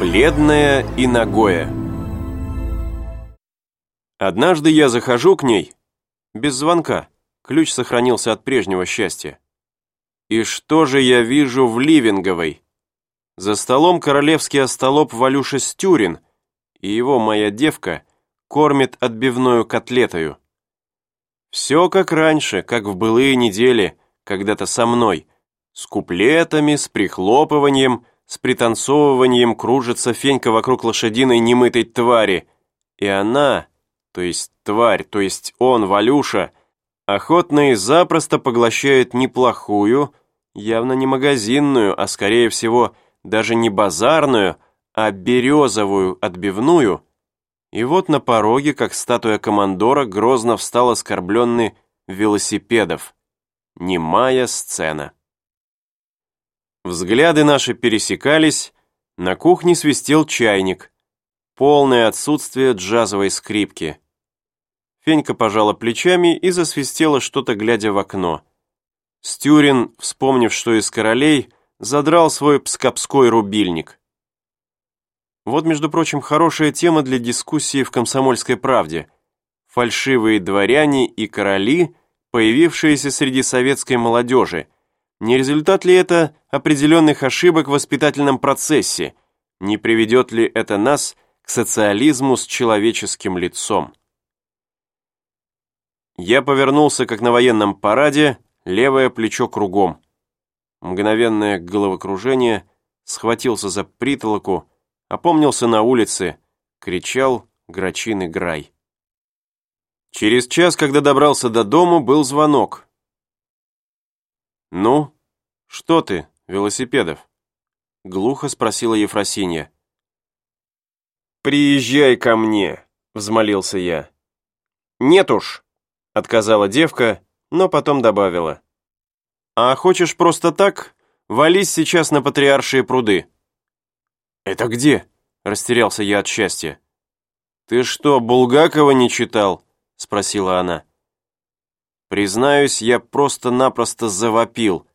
Бледная и ногое Однажды я захожу к ней, без звонка, ключ сохранился от прежнего счастья. И что же я вижу в Ливинговой? За столом королевский остолоп Валюша Стюрин, и его моя девка кормит отбивную котлетою. Все как раньше, как в былые недели, когда-то со мной, с куплетами, с прихлопыванием, с пританцовыванием кружится фенька вокруг лошадиной немытой твари, и она, то есть тварь, то есть он, Валюша, охотно и запросто поглощает неплохую, явно не магазинную, а скорее всего даже не базарную, а березовую отбивную, и вот на пороге, как статуя командора, грозно встал оскорбленный велосипедов. Немая сцена. Взгляды наши пересекались, на кухне свистел чайник. Полное отсутствие джазовой скрипки. Фенька пожала плечами и засвистела что-то, глядя в окно. Стюрин, вспомнив, что из королей, задрал свой пскапской рубильник. Вот, между прочим, хорошая тема для дискуссии в «Комсомольской правде». Фальшивые дворяне и короли, появившиеся среди советской молодежи. Не результат ли это определенных ошибок в воспитательном процессе? Не приведет ли это нас к социализму с человеческим лицом? Я повернулся, как на военном параде, левое плечо кругом. Мгновенное головокружение, схватился за притолоку, опомнился на улице, кричал Грачиный Грай. Через час, когда добрался до дому, был звонок. «Ну, что ты, Велосипедов?» Глухо спросила Ефросинья. «Приезжай ко мне», — взмолился я. «Нет уж», — отказала девка, но потом добавила. «А хочешь просто так? Вались сейчас на Патриаршие пруды». «Это где?» – растерялся я от счастья. «Ты что, Булгакова не читал?» – спросила она. Признаюсь, я просто-напросто завопил.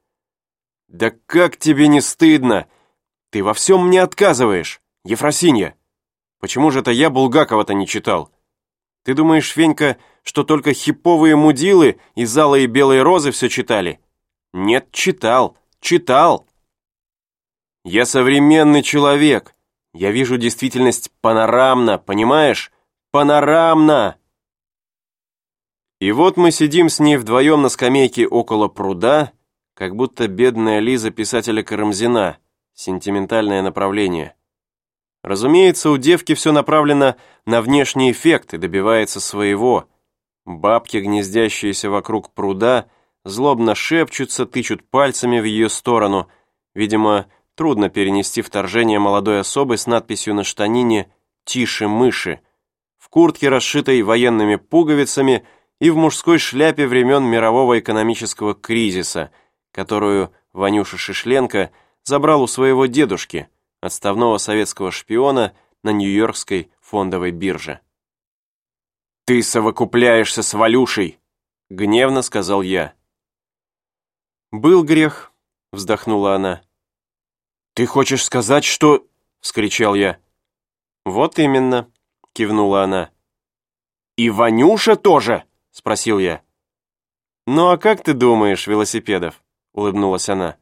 «Да как тебе не стыдно? Ты во всем мне отказываешь, Ефросинья! Почему же это я Булгакова-то не читал? Ты думаешь, Фенька, что только хиповые мудилы и залые белые розы все читали? Нет, читал, читал!» Я современный человек. Я вижу действительность панорамно, понимаешь? Панорамно!» И вот мы сидим с ней вдвоем на скамейке около пруда, как будто бедная Лиза писателя Карамзина, сентиментальное направление. Разумеется, у девки все направлено на внешний эффект и добивается своего. Бабки, гнездящиеся вокруг пруда, злобно шепчутся, тычут пальцами в ее сторону, видимо, Трудно перенести вторжение молодой особы с надписью на штанине «Тише мыши», в куртке, расшитой военными пуговицами, и в мужской шляпе времен мирового экономического кризиса, которую Ванюша Шишленко забрал у своего дедушки, отставного советского шпиона на Нью-Йоркской фондовой бирже. «Ты совокупляешься с Валюшей!» — гневно сказал я. «Был грех», — вздохнула она. «Ты хочешь сказать, что...» — вскричал я. «Вот именно», — кивнула она. «И Ванюша тоже?» — спросил я. «Ну а как ты думаешь, Велосипедов?» — улыбнулась она.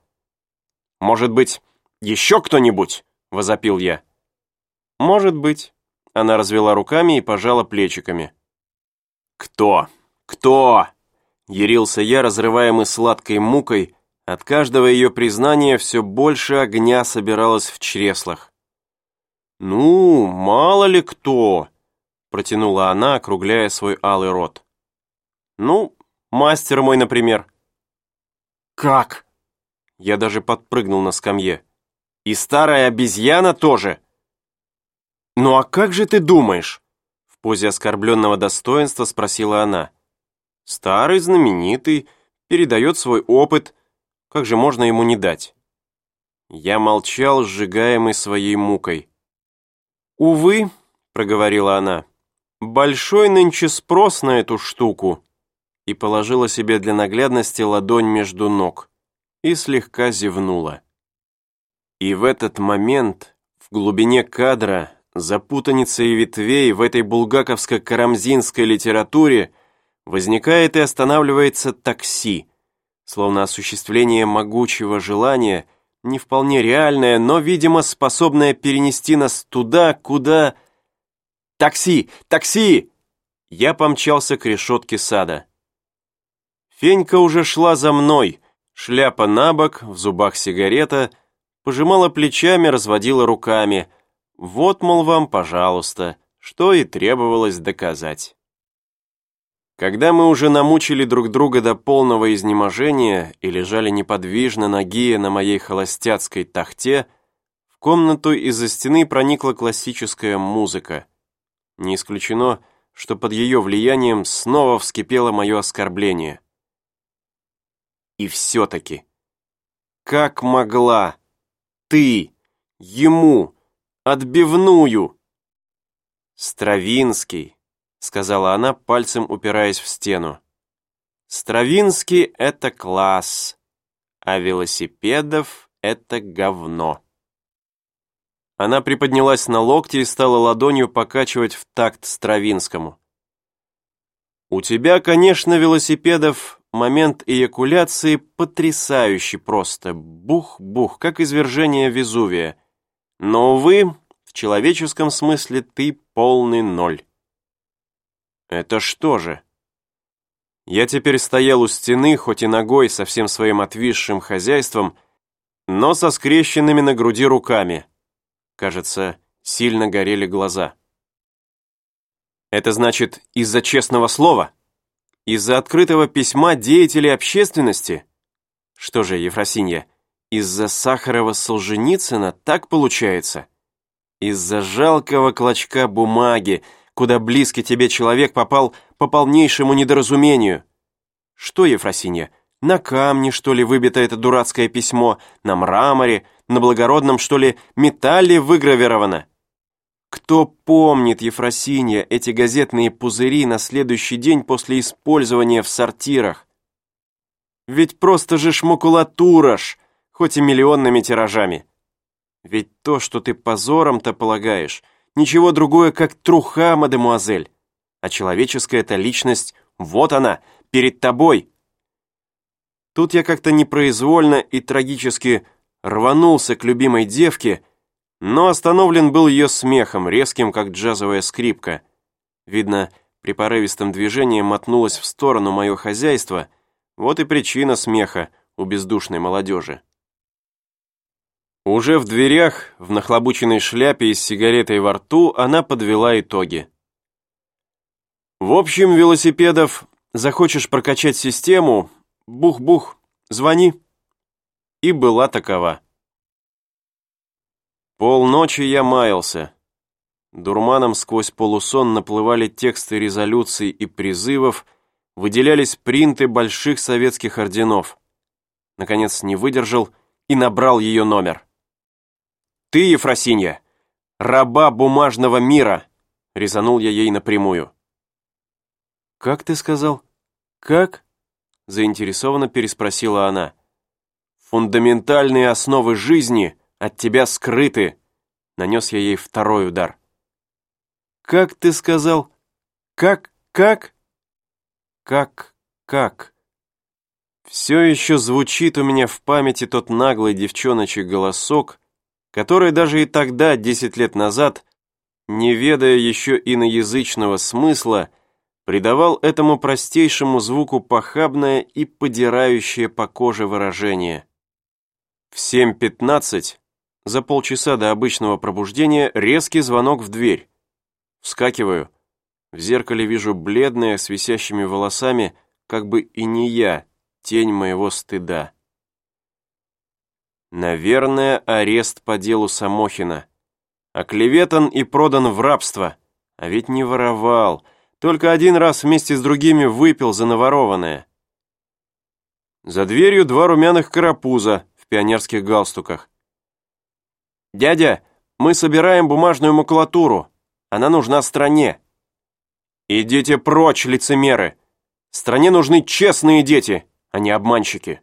«Может быть, еще кто-нибудь?» — возопил я. «Может быть». Она развела руками и пожала плечиками. «Кто? Кто?» Ярился я, разрываемый сладкой мукой, от каждого ее признания все больше огня собиралось в чреслах. «Ну, мало ли кто!» — протянула она, округляя свой алый рот. «Ну, мастер мой, например». «Как?» Я даже подпрыгнул на скамье. «И старая обезьяна тоже?» «Ну а как же ты думаешь?» В позе оскорбленного достоинства спросила она. «Старый, знаменитый, передает свой опыт, как же можно ему не дать? Я молчал, сжигаемый своей мукой. «Увы», — проговорила она, — «большой нынче спрос на эту штуку» и положила себе для наглядности ладонь между ног и слегка зевнула. И в этот момент В глубине кадра, за путаницей ветвей в этой булгаковско-карамзинской литературе возникает и останавливается такси, словно осуществление могучего желания, не вполне реальное, но, видимо, способное перенести нас туда, куда... «Такси! Такси!» Я помчался к решетке сада. Фенька уже шла за мной, шляпа на бок, в зубах сигарета, пожимала плечами, разводила руками. Вот, мол, вам, пожалуйста, что и требовалось доказать. Когда мы уже намучили друг друга до полного изнеможения и лежали неподвижно ноги на моей холостяцкой тахте, в комнату из-за стены проникла классическая музыка. Не исключено, что под ее влиянием снова вскипело мое оскорбление. И все-таки, как могла ты ему отбивную? Стравинский, сказала она, пальцем упираясь в стену. Стравинский — это класс, а велосипедов — это говно. Она приподнялась на локте и стала ладонью покачивать в такт Стравинскому. «У тебя, конечно, велосипедов момент эякуляции потрясающий просто. Бух-бух, как извержение Везувия. Но, увы, в человеческом смысле ты полный ноль». «Это что же?» Я теперь стоял у стены, хоть и ногой со всем своим отвисшим хозяйством, но со скрещенными на груди руками. Кажется, сильно горели глаза. Это значит, из-за честного слова? Из-за открытого письма деятелей общественности? Что же, Ефросинья, из-за Сахарова Солженицына так получается? Из-за жалкого клочка бумаги, куда близкий тебе человек попал по полнейшему недоразумению? Что, Ефросинья, на камне, что ли, выбито это дурацкое письмо, на мраморе, на благородном, что ли, металле выгравировано? Кто помнит, Ефросинья, эти газетные пузыри на следующий день после использования в сортирах? Ведь просто же шмакулатура ж, хоть и миллионными тиражами. Ведь то, что ты позором-то полагаешь, ничего другое, как труха, мадемуазель. А человеческая-то личность, вот она, перед тобой, Тут я как-то непроизвольно и трагически рванулся к любимой девке, но остановлен был ее смехом, резким, как джазовая скрипка. Видно, при порывистом движении мотнулось в сторону мое хозяйство, вот и причина смеха у бездушной молодежи. Уже в дверях, в нахлобученной шляпе и с сигаретой во рту, она подвела итоги. В общем, велосипедов, захочешь прокачать систему, Бух-бух, звони. И была такова. Полночи я маялся. Дурманом сквозь полусон наплывали тексты резолюций и призывов, выделялись принты больших советских орденов. Наконец не выдержал и набрал ее номер. «Ты, Ефросинья, раба бумажного мира!» резанул я ей напрямую. «Как ты сказал? Как?» заинтересованно переспросила она. «Фундаментальные основы жизни от тебя скрыты!» Нанес я ей второй удар. «Как ты сказал? Как? Как?» «Как? Как?» Все еще звучит у меня в памяти тот наглый девчоночий голосок, который даже и тогда, десять лет назад, не ведая еще иноязычного смысла, придавал этому простейшему звуку похабное и подирающее по коже выражение. В 7.15, за полчаса до обычного пробуждения, резкий звонок в дверь. Вскакиваю. В зеркале вижу бледное, с висящими волосами, как бы и не я, тень моего стыда. Наверное, арест по делу Самохина. Оклеветан и продан в рабство. А ведь не воровал — только один раз вместе с другими выпил за наворованное. За дверью два румяных карапуза в пионерских галстуках. «Дядя, мы собираем бумажную макулатуру. Она нужна стране». «Идите прочь, лицемеры! Стране нужны честные дети, а не обманщики».